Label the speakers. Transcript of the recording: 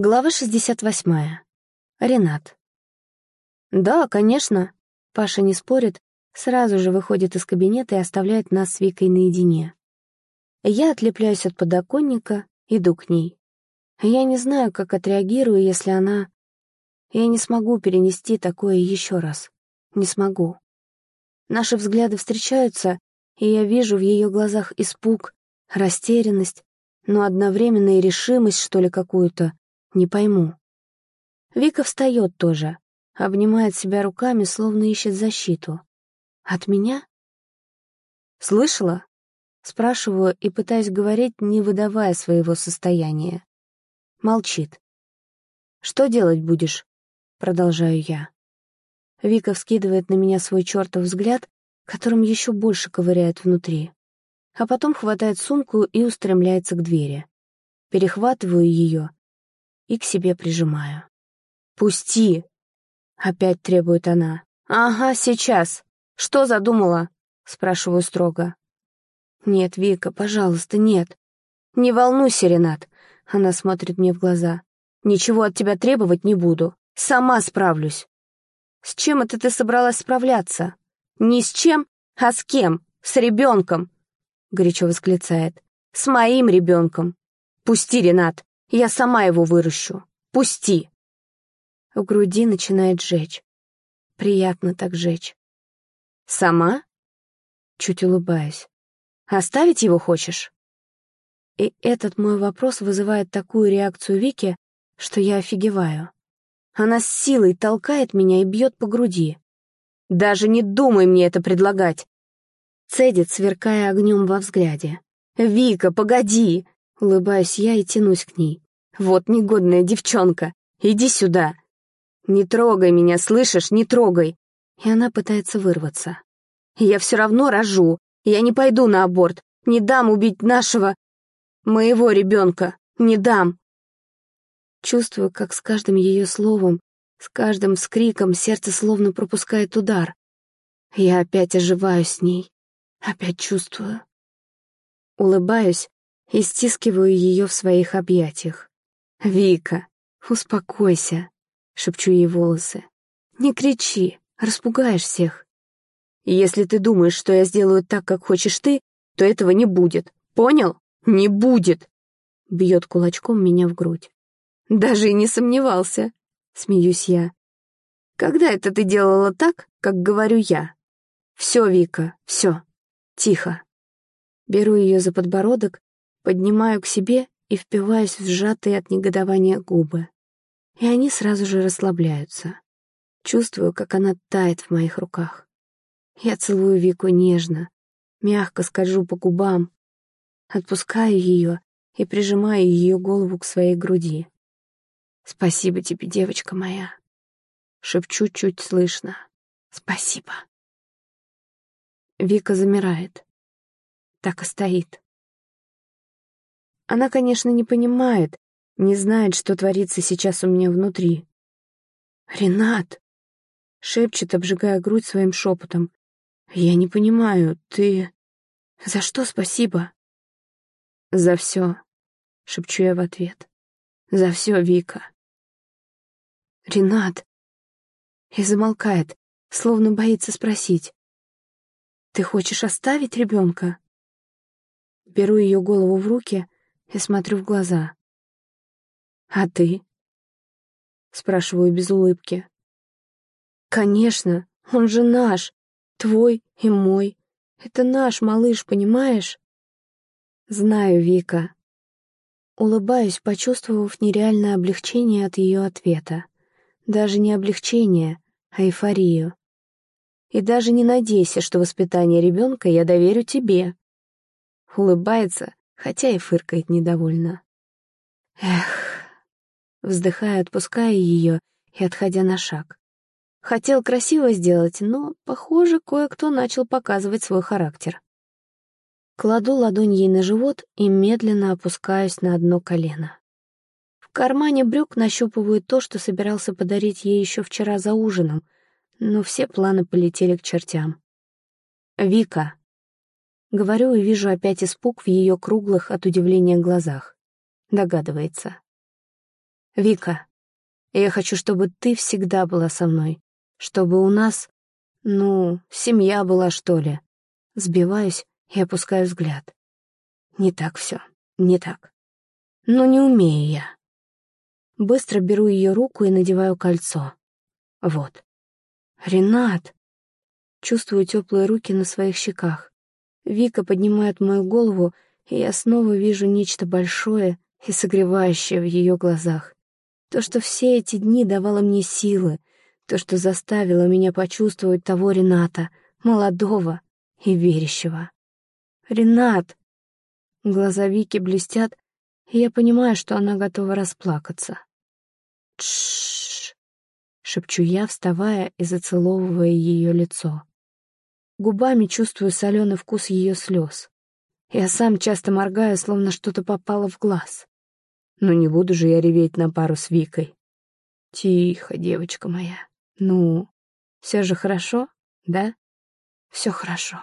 Speaker 1: Глава 68. Ренат. «Да, конечно». Паша не спорит, сразу же выходит из кабинета и оставляет нас с Викой наедине. Я отлепляюсь от подоконника, иду к ней. Я не знаю, как отреагирую, если она... Я не смогу перенести такое еще раз. Не смогу. Наши взгляды встречаются, и я вижу в ее глазах испуг, растерянность, но одновременно и решимость, что ли, какую-то, не пойму. Вика встает тоже, обнимает себя руками, словно ищет защиту. От меня? Слышала? Спрашиваю и пытаюсь говорить, не выдавая своего состояния. Молчит. «Что делать будешь?» Продолжаю я. Вика вскидывает на меня свой чертов взгляд, которым еще больше ковыряет внутри. А потом хватает сумку и устремляется к двери. Перехватываю ее и к себе прижимаю. «Пусти!» — опять требует она. «Ага, сейчас. Что задумала?» — спрашиваю строго. «Нет, Вика, пожалуйста, нет. Не волнуйся, Ренат!» — она смотрит мне в глаза. «Ничего от тебя требовать не буду. Сама справлюсь». «С чем это ты собралась справляться?» «Не с чем, а с кем? С ребенком!» — горячо восклицает. «С моим ребенком! Пусти, Ренат! Я сама его выращу. Пусти!» В груди начинает жечь. Приятно так жечь. «Сама?» Чуть улыбаюсь. «Оставить его хочешь?» И этот мой вопрос вызывает такую реакцию Вики, что я офигеваю. Она с силой толкает меня и бьет по груди. «Даже не думай мне это предлагать!» Цедит, сверкая огнем во взгляде. «Вика, погоди! Улыбаюсь я и тянусь к ней. «Вот негодная девчонка! Иди сюда!» «Не трогай меня, слышишь? Не трогай!» И она пытается вырваться. «Я все равно рожу. Я не пойду на аборт. Не дам убить нашего... моего ребенка. Не дам!» Чувствую, как с каждым ее словом, с каждым скриком сердце словно пропускает удар. Я опять оживаю с ней. Опять чувствую. Улыбаюсь и стискиваю ее в своих объятиях. «Вика, успокойся», — шепчу ей волосы. «Не кричи, распугаешь всех. Если ты думаешь, что я сделаю так, как хочешь ты, то этого не будет. Понял? Не будет!» Бьет кулачком меня в грудь. «Даже и не сомневался», — смеюсь я. «Когда это ты делала так, как говорю я?» «Все, Вика, все. Тихо». Беру ее за подбородок поднимаю к себе и впиваюсь в сжатые от негодования губы. И они сразу же расслабляются. Чувствую, как она тает в моих руках. Я целую Вику нежно, мягко скольжу по губам, отпускаю ее и прижимаю ее голову к своей груди. «Спасибо тебе, девочка моя!» Шепчу чуть слышно. «Спасибо!» Вика замирает. Так и стоит. Она, конечно, не понимает, не знает, что творится сейчас у меня внутри. «Ренат!» — шепчет, обжигая грудь своим шепотом. «Я не понимаю, ты... За что спасибо?» «За все», — шепчу я в ответ. «За все, Вика». «Ренат!» И замолкает, словно боится спросить. «Ты хочешь оставить ребенка?» Беру ее голову в руки — и смотрю в глаза. «А ты?» — спрашиваю без улыбки. «Конечно, он же наш, твой и мой. Это наш малыш, понимаешь?» «Знаю, Вика». Улыбаюсь, почувствовав нереальное облегчение от ее ответа. Даже не облегчение, а эйфорию. И даже не надейся, что воспитание ребенка я доверю тебе. Улыбается, хотя и фыркает недовольно. Эх, вздыхая, отпуская ее и отходя на шаг. Хотел красиво сделать, но, похоже, кое-кто начал показывать свой характер. Кладу ладонь ей на живот и медленно опускаюсь на одно колено. В кармане брюк нащупываю то, что собирался подарить ей еще вчера за ужином, но все планы полетели к чертям. «Вика», Говорю и вижу опять испуг в ее круглых от удивления глазах. Догадывается. Вика, я хочу, чтобы ты всегда была со мной, чтобы у нас, ну, семья была, что ли. Сбиваюсь и опускаю взгляд. Не так все, не так. Но не умею я. Быстро беру ее руку и надеваю кольцо. Вот. Ренат! Чувствую теплые руки на своих щеках. Вика поднимает мою голову, и я снова вижу нечто большое и согревающее в ее глазах. То, что все эти дни давало мне силы, то, что заставило меня почувствовать того Рената, молодого и верящего. «Ренат!» Глаза Вики блестят, и я понимаю, что она готова расплакаться. «Тш-ш-ш!» шепчу я, вставая и зацеловывая ее лицо. Губами чувствую соленый вкус ее слез. Я сам часто моргаю, словно что-то попало в глаз. Но не буду же я реветь на пару с Викой. Тихо, девочка моя. Ну, все же хорошо, да? Все хорошо.